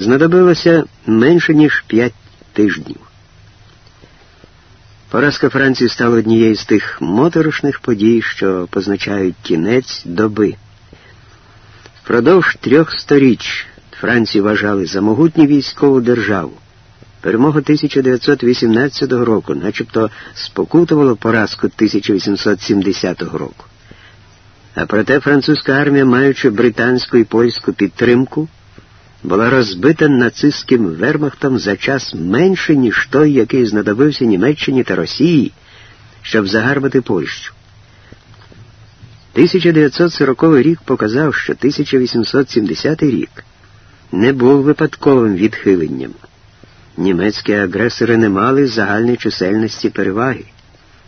знадобилося менше ніж п'ять тижнів. Поразка Франції стала однією з тих моторошних подій, що позначають кінець доби. Впродовж трьох сторіч Францію вважали за могутню військову державу. Перемога 1918 року, начебто, спокутувала поразку 1870 року. А проте французька армія, маючи британську і польську підтримку, була розбита нацистським вермахтом за час менше, ніж той, який знадобився Німеччині та Росії, щоб загарбати Польщу. 1940 рік показав, що 1870 рік не був випадковим відхиленням. Німецькі агресори не мали загальної чисельності переваги,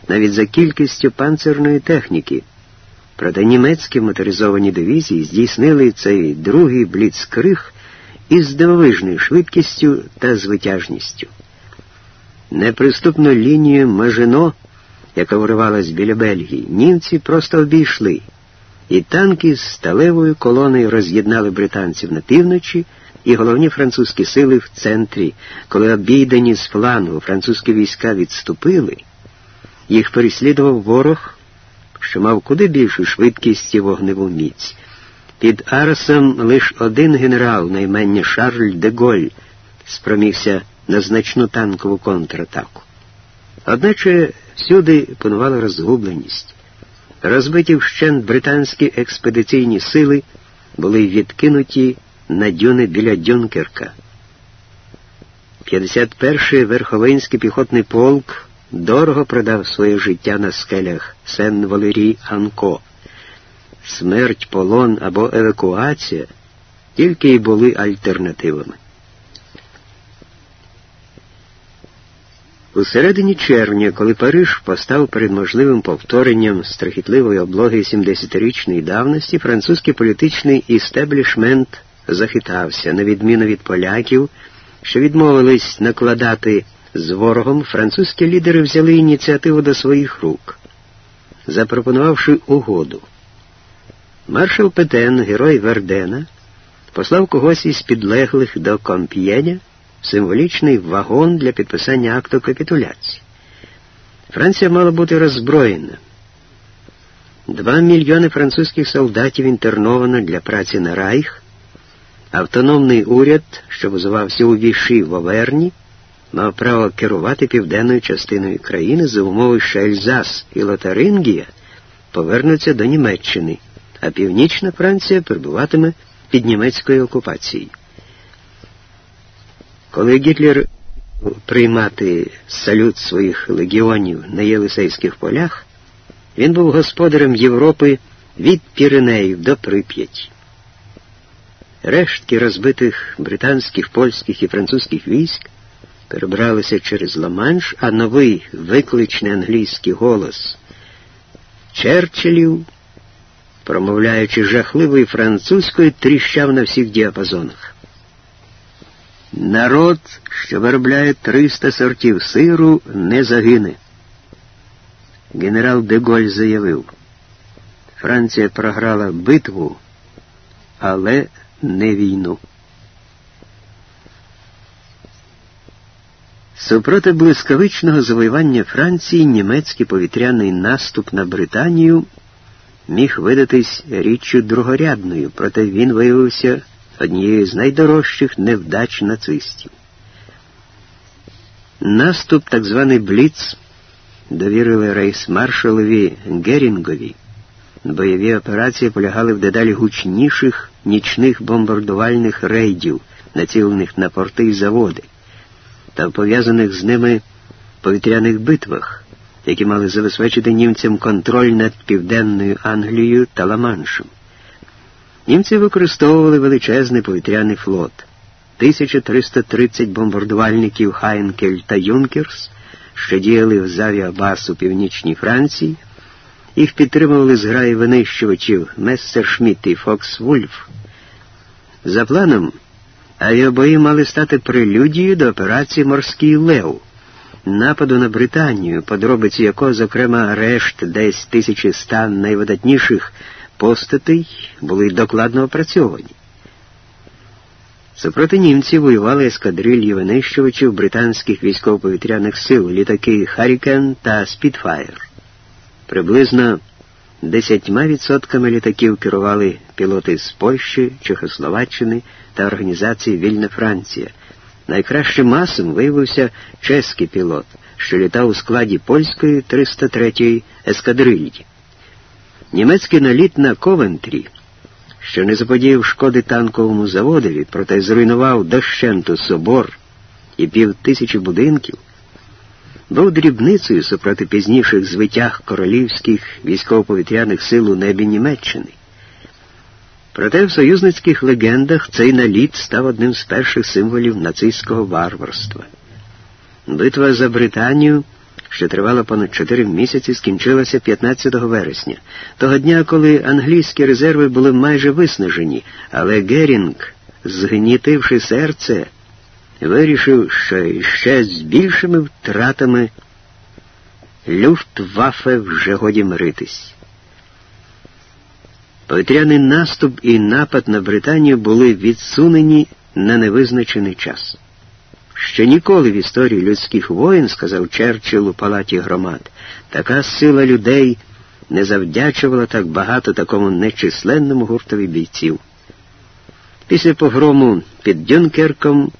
навіть за кількістю панцерної техніки. Проте німецькі моторизовані дивізії здійснили цей другий бліцкриг із дивовижною швидкістю та звитяжністю. Неприступну лінію Мажино, яка виривалась біля Бельгії, німці просто обійшли, і танки з сталевою колоною роз'єднали британців на півночі і головні французькі сили в центрі, коли обійдені з флангу французькі війська відступили, їх переслідував ворог, що мав куди більшу швидкість і вогневу міць. Під Арсом лише один генерал, наймення Шарль де Голь, спромігся на значну танкову контратаку. Одначе всюди панувала розгубленість. Розбиті вщент британські експедиційні сили були відкинуті на дюни біля Дюнкерка. 51-й Верховинський піхотний полк дорого продав своє життя на скелях сен валерій Анко смерть, полон або евакуація тільки й були альтернативами. У середині червня, коли Париж постав перед можливим повторенням страхітливої облоги 70-річної давності, французький політичний істеблішмент захитався, на відміну від поляків, що відмовились накладати з ворогом, французькі лідери взяли ініціативу до своїх рук, запропонувавши угоду. Маршал Петен, герой Вердена, послав когось із підлеглих до Комп'єня символічний вагон для підписання акту капітуляції. Франція мала бути роззброєна. Два мільйони французьких солдатів інтерновано для праці на Райх. Автономний уряд, що визивався у віші в Оверні, мав право керувати південною частиною країни за умови, що Ельзас і Лотарингія повернуться до Німеччини а Північна Франція перебуватиме під німецькою окупацією. Коли Гітлер приймати салют своїх легіонів на Єлисейських полях, він був господарем Європи від Піренеїв до Прип'яті. Рештки розбитих британських, польських і французьких військ перебралися через Ла-Манш, а новий викличний англійський голос Черчиллів промовляючи жахливою французькою, тріщав на всіх діапазонах. Народ, що виробляє 300 сортів сиру, не загине. Генерал Деголь заявив, Франція програла битву, але не війну. Супроти блискавичного завоювання Франції німецький повітряний наступ на Британію міг видатись річчю другорядною, проте він виявився однією з найдорожчих невдач нацистів. Наступ, так званий Бліц, довірили рейсмаршалові Герінгові. Бойові операції полягали в дедалі гучніших нічних бомбардувальних рейдів, націлених на порти і заводи, та пов'язаних з ними повітряних битвах які мали забезпечити німцям контроль над Південною Англією та Ла-Маншем. Німці використовували величезний повітряний флот. 1330 бомбардувальників Хайнкель та Юнкерс, що діяли в Завіабас у північній Франції, їх підтримували зграї винищувачів Мессершмітт і Фокс Вульф. За планом, авіабої мали стати прелюдією до операції Морський Лев нападу на Британію, подробиці якого, зокрема, арешт десь 1100 найвидатніших постатей були докладно опрацьовані. Супроти німців воювали ескадрильї винищувачів британських військово-повітряних сил, літаки Харікен та Спітфайр. Приблизно десятьма відсотками літаків керували пілоти з Польщі, Чехословаччини та організації Вільна Франція. Найкращим масом виявився чеський пілот, що літав у складі польської 303-ї ескадрильї. Німецький наліт на Ковентрі що не заподіяв шкоди танковому заводові, проте зруйнував дощенту собор і півтисячі будинків, був дрібницею супроти пізніших звитяг королівських військово-повітряних сил у небі Німеччини. Проте в союзницьких легендах цей наліт став одним з перших символів нацистського варварства. Битва за Британію що тривала понад чотири місяці, скінчилася 15 вересня, того дня, коли англійські резерви були майже виснажені, але Герінг, згнітивши серце, вирішив, що ще з більшими втратами Люфтваффе вже годі миритись. Повітряний наступ і напад на Британію були відсунені на невизначений час. Ще ніколи в історії людських воїн, сказав Черчилл у палаті громад, така сила людей не завдячувала так багато такому нечисленному гуртові бійців. Після погрому під Дюнкерком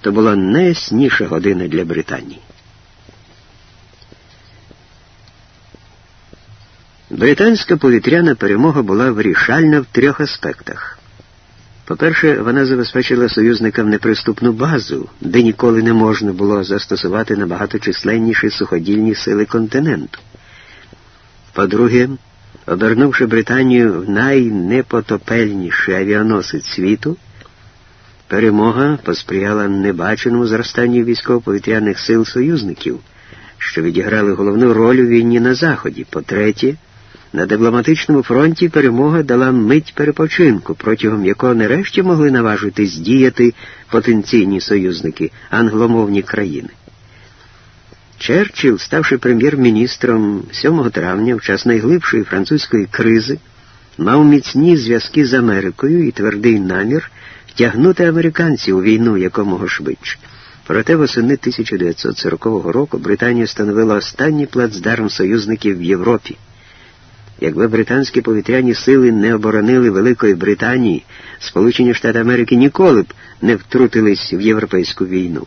то була найясніша година для Британії. Британська повітряна перемога була вирішальна в трьох аспектах. По-перше, вона забезпечила союзникам неприступну базу, де ніколи не можна було застосувати набагато численніші суходільні сили континенту. По-друге, обернувши Британію в найнепотопельніший авіаносець світу, перемога посприяла небаченому зростанню військово-повітряних сил союзників, що відіграли головну роль у війні на Заході. По-третє, на дипломатичному фронті перемога дала мить перепочинку, протягом якого нарешті могли наважитись діяти потенційні союзники англомовні країни. Черчилл, ставши прем'єр-міністром 7 травня в час найглибшої французької кризи, мав міцні зв'язки з Америкою і твердий намір втягнути американців у війну якомога швидше. Проте восени 1940 року Британія становила останній плацдарм союзників в Європі. Якби британські повітряні сили не оборонили Великої Британії, Сполучені Штати Америки ніколи б не втрутились в європейську війну.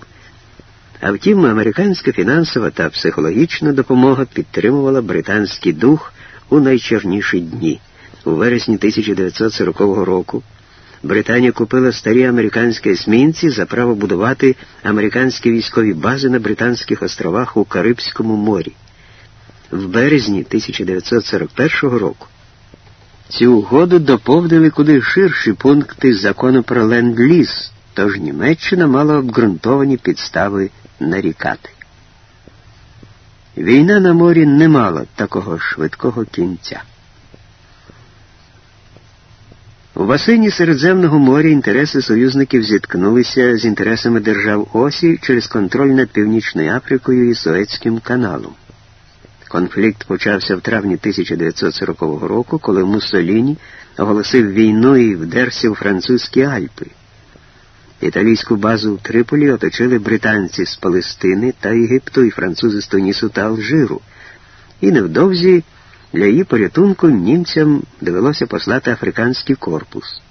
А втім, американська фінансова та психологічна допомога підтримувала британський дух у найчорніші дні. У вересні 1940 року Британія купила старі американські есмінці за право будувати американські військові бази на Британських островах у Карибському морі в березні 1941 року. Цю угоду доповнили куди ширші пункти закону про ленд-ліз, тож Німеччина мала обґрунтовані підстави нарікати. Війна на морі не мала такого швидкого кінця. У басейні Середземного моря інтереси союзників зіткнулися з інтересами держав Осі через контроль над Північною Африкою і Суецьким каналом. Конфлікт почався в травні 1940 року, коли Муссоліні оголосив війну і вдерся у французькі Альпи. Італійську базу в Триполі оточили британці з Палестини та Єгипту і французи з Тунісу та Алжиру. І невдовзі для її порятунку німцям довелося послати африканський корпус.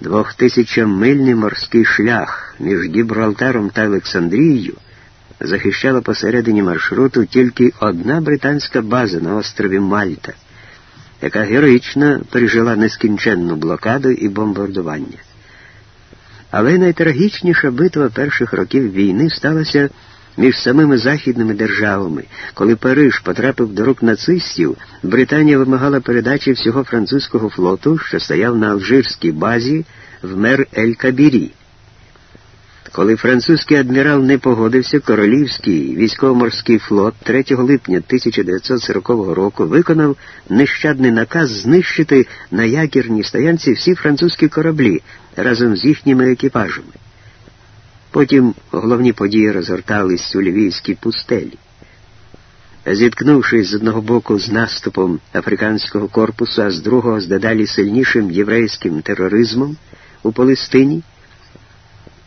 Двохтисячомильний морський шлях між Гібралтаром та Олександрією захищала посередині маршруту тільки одна британська база на острові Мальта, яка героїчно пережила нескінченну блокаду і бомбардування. Але найтрагічніша битва перших років війни сталася між самими західними державами. Коли Париж потрапив до рук нацистів, Британія вимагала передачі всього французького флоту, що стояв на алжирській базі в мер Ель Кабірі. Коли французький адмірал не погодився, королівський військово-морський флот 3 липня 1940 року виконав нещадний наказ знищити на якірній стоянці всі французькі кораблі разом з їхніми екіпажами. Потім головні події розгортались у Львівській пустелі. Зіткнувшись з одного боку з наступом африканського корпусу, а з другого з дедалі сильнішим єврейським тероризмом у Палестині,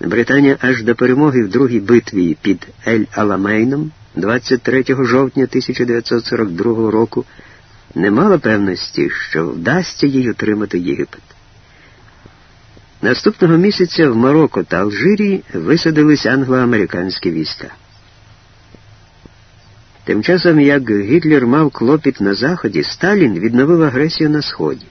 Британія аж до перемоги в другій битві під Ель Аламейном 23 жовтня 1942 року не мала певності, що вдасться їй отримати Єгипет. Наступного місяця в Марокко та Алжирі висадились англо-американські війська. Тим часом, як Гітлер мав клопіт на Заході, Сталін відновив агресію на Сході.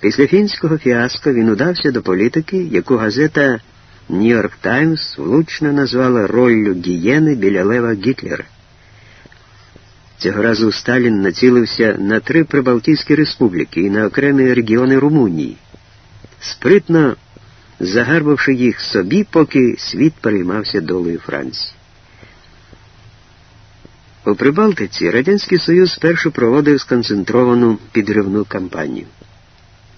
Після фінського фіаско він удався до політики, яку газета Нью-Йорк Таймс влучно назвала роллю гієни біля лева Гітлера. Цього разу Сталін націлився на три Прибалтійські республіки і на окремі регіони Румунії, спритно загарбавши їх собі, поки світ переймався долею Франції. У Прибалтиці Радянський Союз спершу проводив сконцентровану підривну кампанію.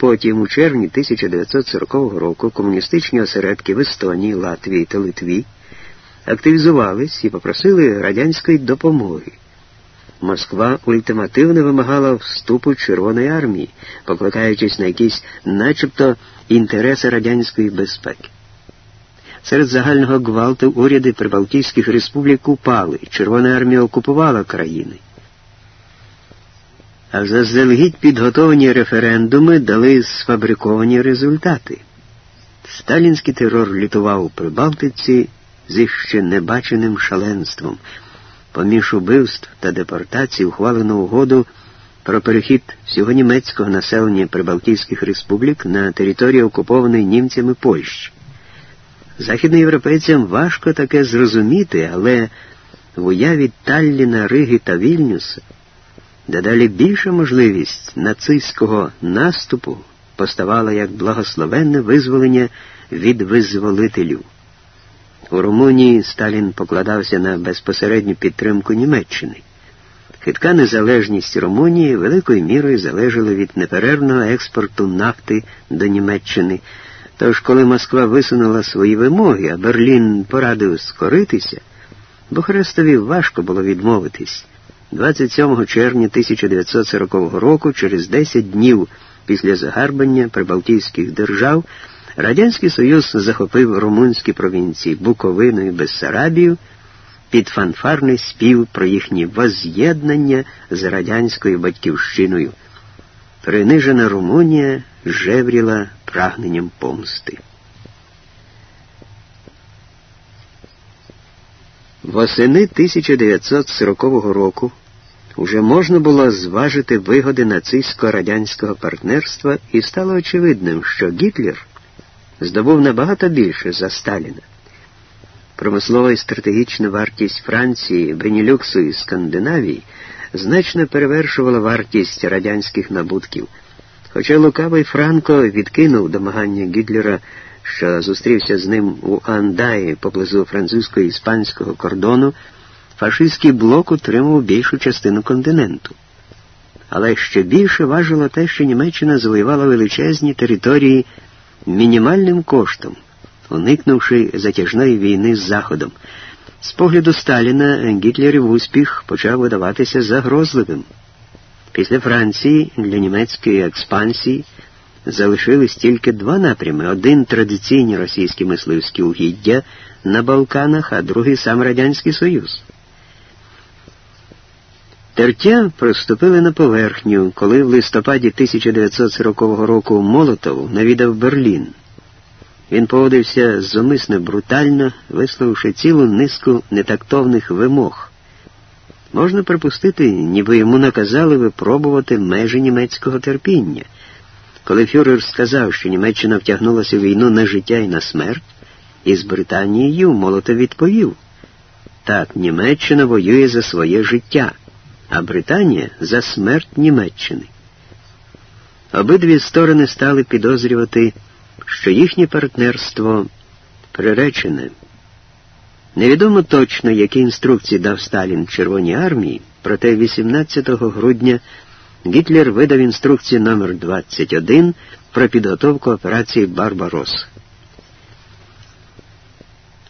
Потім, у червні 1940 року, комуністичні осередки в Естонії, Латвії та Литві активізувались і попросили радянської допомоги. Москва ультимативно вимагала вступу Червоної армії, покликаючись на якісь начебто інтереси радянської безпеки. Серед загального гвалту уряди Прибалтійських республік упали, Червона армія окупувала країни. А заздалегідь підготовлені референдуми дали сфабриковані результати. Сталінський терор літував у Прибалтиці зі ще небаченим шаленством. Поміж убивств та депортацій ухвалено угоду про перехід всього німецького населення Прибалтійських республік на територію окупованої німцями Польщі. Західноєвропейцям важко таке зрозуміти, але в уяві Талліна, Риги та Вільнюса дедалі більша можливість нацистського наступу поставала як благословенне визволення від визволителів. У Румунії Сталін покладався на безпосередню підтримку Німеччини. Хитка незалежність Румунії великою мірою залежала від неперервного експорту нафти до Німеччини. Тож, коли Москва висунула свої вимоги, а Берлін порадив скоритися, Бухарестові важко було відмовитись. 27 червня 1940 року, через 10 днів після загарбання прибалтійських держав, Радянський Союз захопив румунські провінції Буковину і Бессарабію під фанфарний спів про їхнє воз'єднання з радянською батьківщиною. Принижена Румунія жевріла прагненням помсти. Восени 1940 року уже можна було зважити вигоди нацистсько-радянського партнерства і стало очевидним, що Гітлер здобув набагато більше за Сталіна. Промислова і стратегічна вартість Франції, Бенілюксу і Скандинавії значно перевершувала вартість радянських набутків. Хоча лукавий Франко відкинув домагання Гітлера, що зустрівся з ним у Андаї поблизу французько-іспанського кордону, фашистський блок утримував більшу частину континенту. Але ще більше важило те, що Німеччина завоювала величезні території мінімальним коштом, уникнувши затяжної війни з Заходом. З погляду Сталіна Гітлерів успіх почав видаватися загрозливим. Після Франції для німецької експансії залишились тільки два напрями: один традиційні російські мисливські угіддя на Балканах, а другий сам Радянський Союз. Тертя проступили на поверхню, коли в листопаді 1940 року Молотов навідав Берлін. Він поводився зумисно брутально, висловивши цілу низку нетактовних вимог. Можна припустити, ніби йому наказали випробувати межі німецького терпіння. Коли Фюрер сказав, що Німеччина втягнулася в війну на життя і на смерть, із Британією Молотов відповів так, Німеччина воює за своє життя а Британія за смерть Німеччини. Обидві сторони стали підозрювати, що їхнє партнерство приречене. Невідомо точно, які інструкції дав Сталін Червоній армії, проте 18 грудня Гітлер видав інструкцію номер 21 про підготовку операції Барбарос.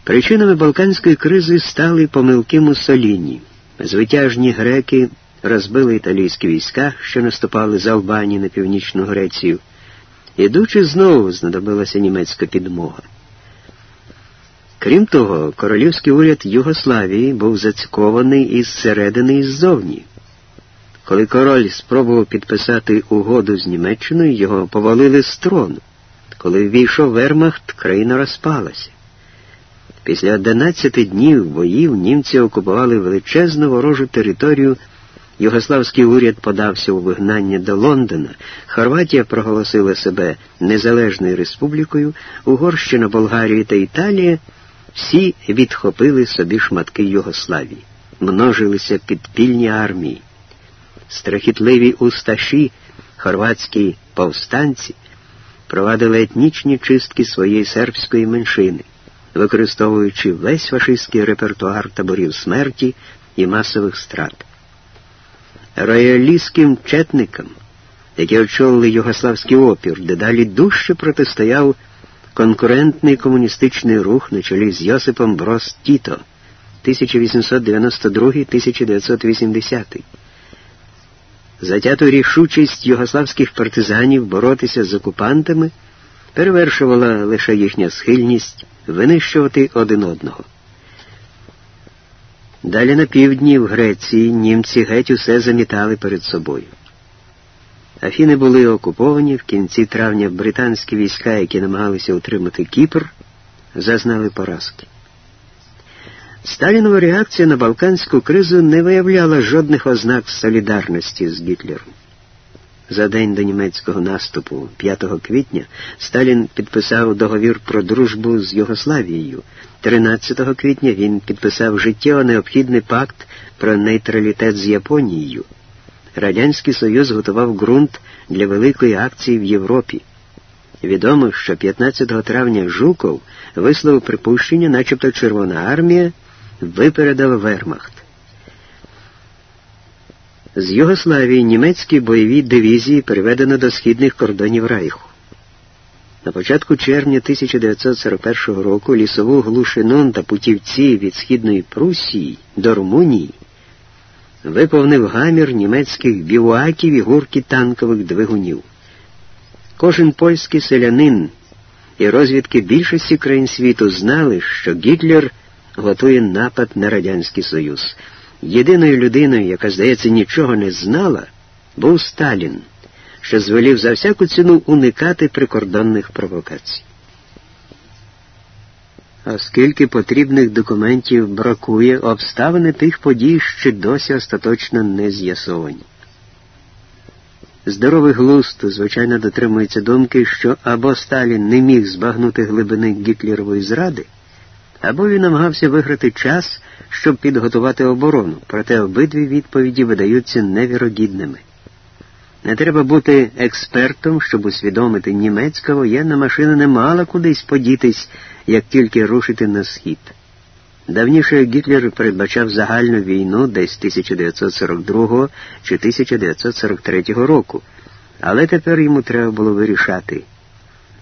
Причинами Балканської кризи стали помилки Муссоліні. Звитяжні греки розбили італійські війська, що наступали з Албанії на північну Грецію. Ідучи знову знадобилася німецька підмога. Крім того, королівський уряд Югославії був зацькований із середини і ззовні. Коли король спробував підписати угоду з Німеччиною, його повалили з трону. Коли ввійшов Вермахт, країна розпалася. Після 11 днів боїв німці окупували величезну ворожу територію. Югославський уряд подався у вигнання до Лондона, Хорватія проголосила себе незалежною республікою, Угорщина, Болгарія та Італія всі відхопили собі шматки Югославії, множилися підпільні армії. Страхітливі усташі, хорватські повстанці, провадили етнічні чистки своєї сербської меншини, використовуючи весь фашистський репертуар таборів смерті і масових страт. Роялістським четникам, які очолили югославський опір, дедалі дужче протистояв конкурентний комуністичний рух на чолі з Йосипом Брос Тіто 1892-1980. Затяту рішучість югославських партизанів боротися з окупантами перевершувала лише їхня схильність винищувати один одного. Далі на півдні в Греції німці геть усе замітали перед собою. Афіни були окуповані в кінці травня британські війська, які намагалися утримати Кіпр, зазнали поразки. Сталінова реакція на Балканську кризу не виявляла жодних ознак солідарності з Гітлером. За день до німецького наступу, 5 квітня, Сталін підписав договір про дружбу з Югославією. 13 квітня він підписав життєво необхідний пакт про нейтралітет з Японією. Радянський Союз готував ґрунт для великої акції в Європі. Відомо, що 15 травня Жуков висловив припущення, начебто Червона армія випередила Вермахт. З Югославії німецькі бойові дивізії переведено до східних кордонів Райху. На початку червня 1941 року лісову глушину та путівці від Східної Прусії до Румунії виповнив гамір німецьких бівуаків і гурки танкових двигунів. Кожен польський селянин і розвідки більшості країн світу знали, що Гітлер готує напад на Радянський Союз. Єдиною людиною, яка, здається, нічого не знала, був Сталін, що звелів за всяку ціну уникати прикордонних провокацій. Оскільки потрібних документів бракує, обставини тих подій ще досі остаточно не з'ясовані. Здоровий глузд, звичайно, дотримується думки, що або Сталін не міг збагнути глибини Гітлерової зради, або він намагався виграти час, щоб підготувати оборону, проте обидві відповіді видаються невірогідними. Не треба бути експертом, щоб усвідомити, німецька воєнна машина не мала кудись подітись, як тільки рушити на схід. Давніше Гітлер передбачав загальну війну десь 1942 чи 1943 року, але тепер йому треба було вирішати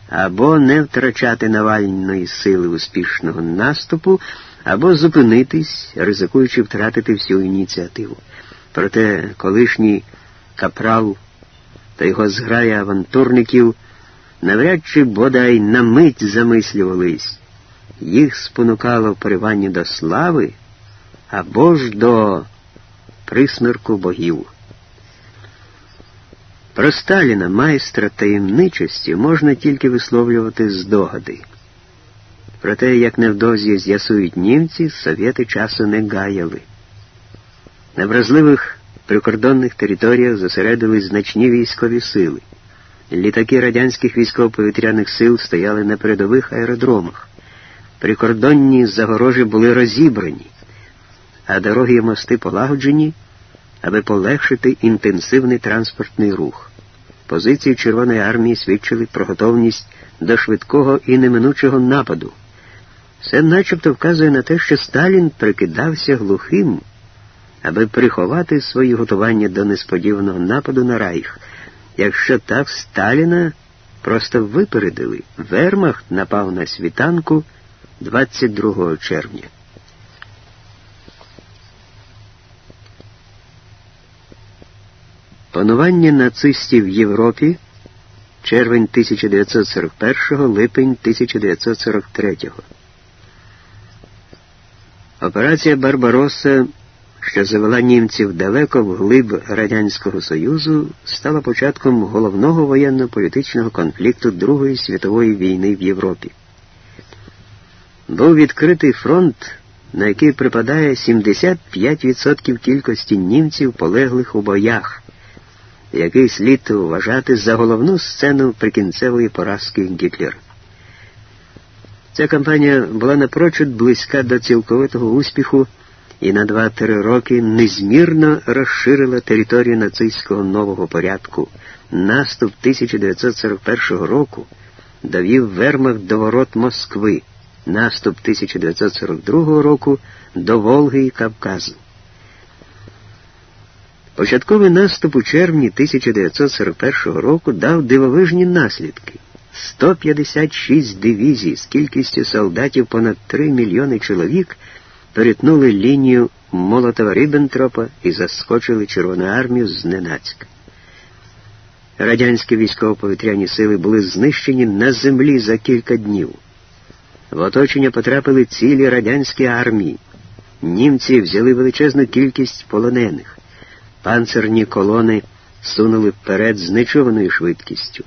або не втрачати Навальної сили успішного наступу, або зупинитись, ризикуючи втратити всю ініціативу. Проте колишній капрал та його зграя авантурників навряд чи бодай на мить замислювались, їх спонукало в до слави або ж до присмірку богів. Про Сталіна, майстра таємничості, можна тільки висловлювати здогади. Проте, як невдовзі з'ясують німці, совєти часу не гаяли. На вразливих прикордонних територіях зосередились значні військові сили. Літаки радянських військово-повітряних сил стояли на передових аеродромах. Прикордонні загорожі були розібрані, а дороги і мости полагоджені, аби полегшити інтенсивний транспортний рух. Позиції Червоної армії свідчили про готовність до швидкого і неминучого нападу. Все начебто вказує на те, що Сталін прикидався глухим аби приховати свої готування до несподіваного нападу на Райх. Якщо так Сталіна просто випередили, Вермахт напав на світанку 22 червня. Панування нацистів в Європі. Червень 1941 липень 1943 Операція Барбароса, що завела німців далеко вглиб Радянського Союзу, стала початком головного воєнно-політичного конфлікту Другої світової війни в Європі. Був відкритий фронт, на який припадає 75% кількості німців, полеглих у боях, який слід вважати за головну сцену прикінцевої поразки Гітлера. Ця кампанія була напрочуд близька до цілковитого успіху і на 2-3 роки незмірно розширила територію нацистського нового порядку. Наступ 1941 року довів Вермахт до ворот Москви, наступ 1942 року до Волги і Кавказу. Початковий наступ у червні 1941 року дав дивовижні наслідки. 156 дивізій з кількістю солдатів понад 3 мільйони чоловік перетнули лінію Молотова Ріббентропа і заскочили Червону армію зненацька. Радянські військово-повітряні сили були знищені на землі за кілька днів. В оточення потрапили цілі радянські армії. Німці взяли величезну кількість полонених. Панцерні колони сунули вперед з нечуваною швидкістю.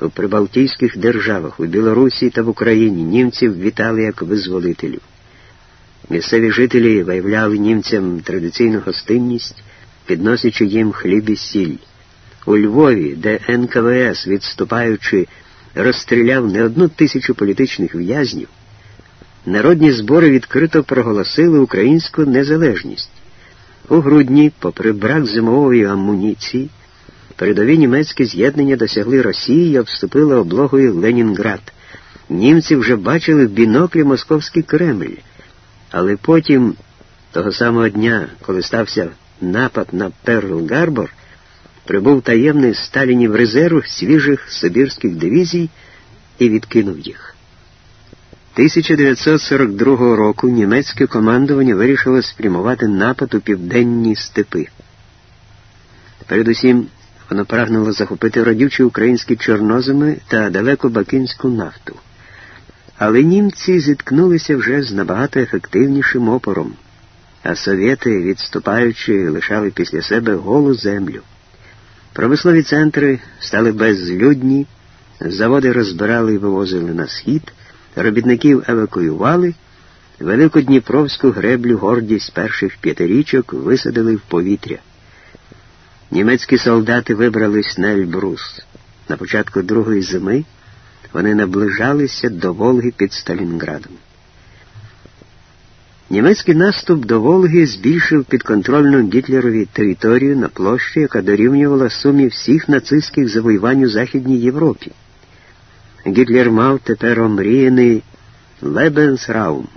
У прибалтійських державах, у Білорусі та в Україні німців вітали як визволителів. Місцеві жителі виявляли німцям традиційну гостинність, підносячи їм хліб і сіль. У Львові, де НКВС, відступаючи, розстріляв не одну тисячу політичних в'язнів, народні збори відкрито проголосили українську незалежність. У грудні, попри брак зимової амуніції, передові німецькі з'єднання досягли Росії і обступили облогою Ленінград. Німці вже бачили в біноклі московський Кремль. Але потім, того самого дня, коли стався напад на Перл-Гарбор, прибув таємний Сталінів резерв свіжих Сибірських дивізій і відкинув їх. 1942 року німецьке командування вирішило спрямувати напад у південні степи. Передусім, воно прагнуло захопити родючі українські чорноземи та далеко бакинську нафту. Але німці зіткнулися вже з набагато ефективнішим опором, а совєти, відступаючи, лишали після себе голу землю. Промислові центри стали безлюдні, заводи розбирали і вивозили на схід, робітників евакуювали, велику Дніпровську греблю гордість перших п'ятирічок висадили в повітря. Німецькі солдати вибрались на Ельбрус. На початку другої зими вони наближалися до Волги під Сталінградом. Німецький наступ до Волги збільшив підконтрольну Гітлерові територію на площі, яка дорівнювала сумі всіх нацистських завоювань у Західній Європі. Гітлер мав тепер омріяний Лебенсраум.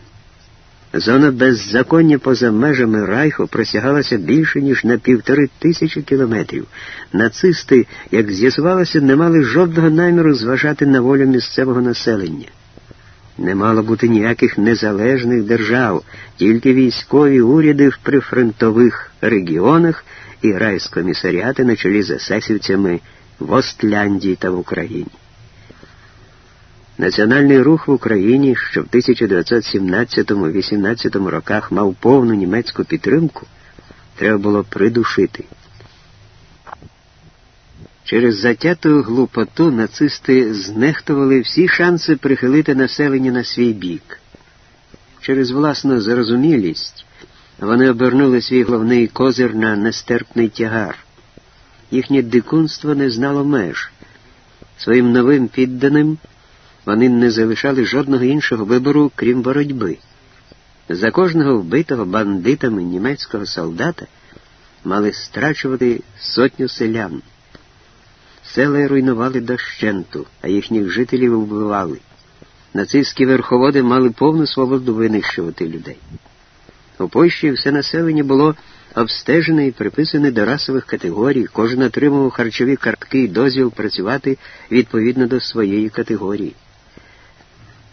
Зона беззаконня поза межами Райху просягалася більше, ніж на півтори тисячі кілометрів. Нацисти, як з'ясувалося, не мали жодного наміру зважати на волю місцевого населення. Не мало бути ніяких незалежних держав, тільки військові уряди в прифронтових регіонах і райскомісаріати на чолі з есесівцями в Остляндії та в Україні. Національний рух в Україні, що в 1917-18 роках мав повну німецьку підтримку, треба було придушити. Через затяту глупоту нацисти знехтували всі шанси прихилити населення на свій бік. Через власну зарозумілість вони обернули свій головний козир на нестерпний тягар. Їхнє дикунство не знало меж. Своїм новим підданим вони не залишали жодного іншого вибору, крім боротьби. За кожного вбитого бандитами німецького солдата мали страчувати сотню селян. Села руйнували дощенту, а їхніх жителів вбивали. Нацистські верховоди мали повну свободу винищувати людей. У Польщі все населення було обстежене і приписане до расових категорій, кожен отримував харчові картки і дозвіл працювати відповідно до своєї категорії.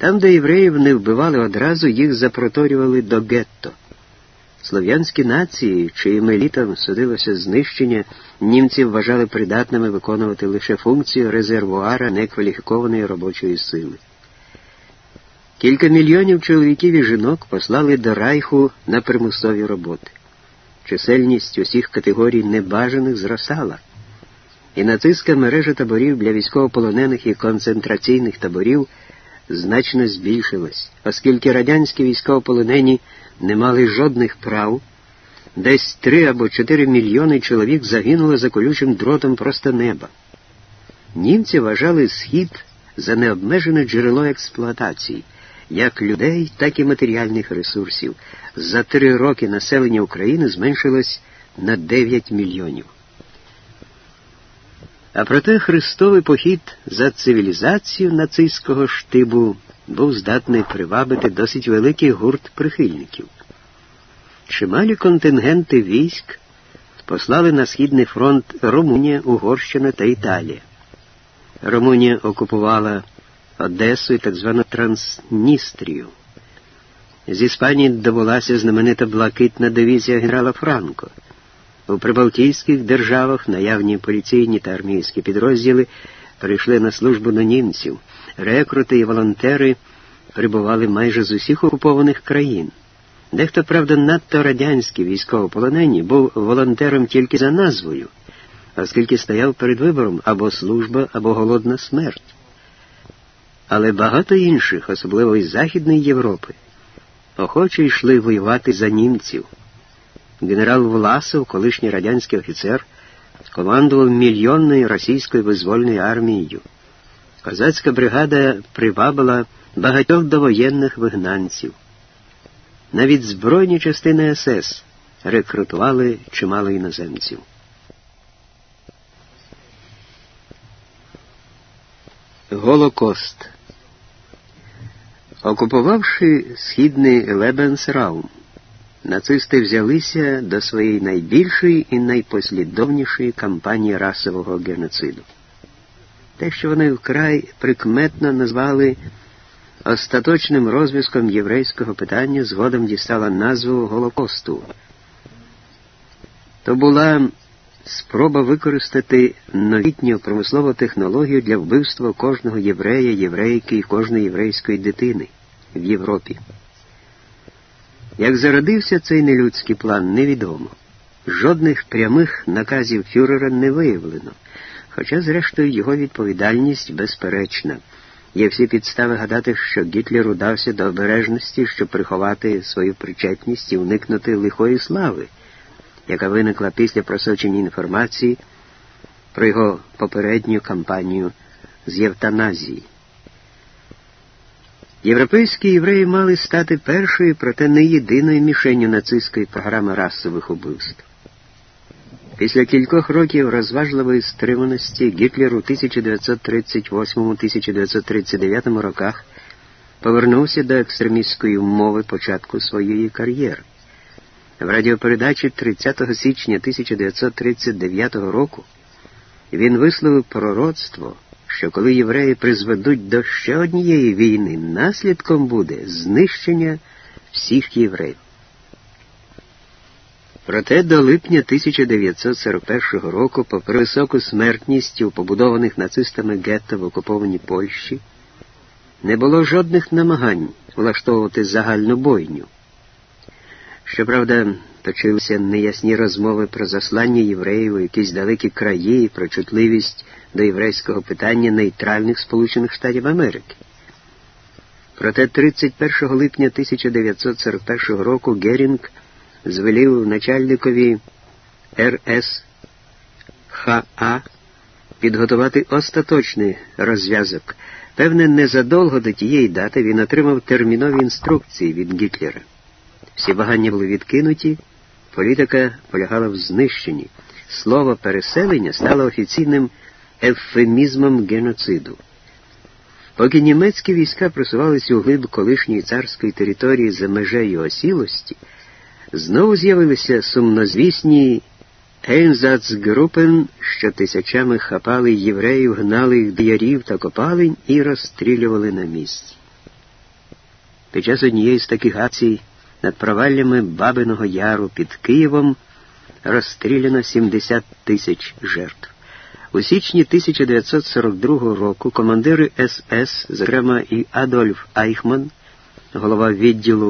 Там, де євреїв не вбивали одразу, їх запроторювали до гетто. Слов'янські нації, чиїм елітам судилося знищення, німці вважали придатними виконувати лише функцію резервуара некваліфікованої робочої сили. Кілька мільйонів чоловіків і жінок послали до райху на примусові роботи. Чисельність усіх категорій небажаних зростала, і нацистська мережа таборів для військовополонених і концентраційних таборів значно збільшилась, оскільки радянські військовополонені не мали жодних прав, десь три або чотири мільйони чоловік загинуло за колючим дротом просто неба. Німці вважали схід за необмежене джерело експлуатації як людей, так і матеріальних ресурсів. За три роки населення України зменшилось на 9 мільйонів. А проте Христовий похід за цивілізацію нацистського штибу був здатний привабити досить великий гурт прихильників. Чималі контингенти військ послали на Східний фронт Румунія, Угорщина та Італія. Румунія окупувала Одесу і так звану Трансністрію. З Іспанії добулася знаменита блакитна дивізія генерала Франко. У прибалтійських державах наявні поліційні та армійські підрозділи прийшли на службу до німців. Рекрути і волонтери прибували майже з усіх окупованих країн. Дехто, правда, надто радянський військовополонені був волонтером тільки за назвою, оскільки стояв перед вибором або служба, або голодна смерть. Але багато інших, особливо із Західної Європи, охоче йшли воювати за німців. Генерал Власов, колишній радянський офіцер, командував мільйонною російською визвольною армією. Козацька бригада привабила багатьох довоєнних вигнанців. Навіть збройні частини СС рекрутували чимало іноземців. Голокост. Окупувавши східний Лебенсраум, нацисти взялися до своєї найбільшої і найпослідовнішої кампанії расового геноциду. Те, що вони вкрай прикметно назвали остаточним розв'язком єврейського питання, згодом дістала назву Голокосту. То була спроба використати новітню промислову технологію для вбивства кожного єврея, єврейки і кожної єврейської дитини в Європі. Як зародився цей нелюдський план, невідомо. Жодних прямих наказів Фюрера не виявлено, хоча, зрештою, його відповідальність безперечна. Є всі підстави гадати, що Гітлер удався до обережності, щоб приховати свою причетність і уникнути лихої слави яка виникла після просочення інформації про його попередню кампанію з євтаназії. Європейські євреї мали стати першою, проте не єдиною мішенню нацистської програми расових убивств. Після кількох років розважливої стриманості Гітлер у 1938-1939 роках повернувся до екстремістської умови початку своєї кар'єри. В радіопередачі 30 січня 1939 року він висловив пророцтво, що коли євреї призведуть до ще однієї війни, наслідком буде знищення всіх євреїв. Проте до липня 1941 року, попри високу смертність у побудованих нацистами гетто в окупованій Польщі, не було жодних намагань влаштовувати загальну бойню. Щоправда, точилися неясні розмови про заслання євреїв у якісь далекі краї і про чутливість до єврейського питання нейтральних Сполучених Штатів Америки. Проте 31 липня 1941 року Герінг звелів начальникові РСХА підготувати остаточний розв'язок. Певне, незадовго до тієї дати він отримав термінові інструкції від Гітлера. Всі вагання були відкинуті, політика полягала в знищенні. Слово переселення стало офіційним ефемізмом геноциду. Поки німецькі війська просувалися у глиб колишньої царської території за межею осілості, знову з'явилися сумнозвісні Ейнзацгрупен, що тисячами хапали євреїв, гнали їх до та копалень і розстрілювали на місці. Під час однієї з таких акцій над проваллями Бабиного Яру під Києвом розстріляно 70 тисяч жертв. У січні 1942 року командири СС, зокрема і Адольф Айхман, голова відділу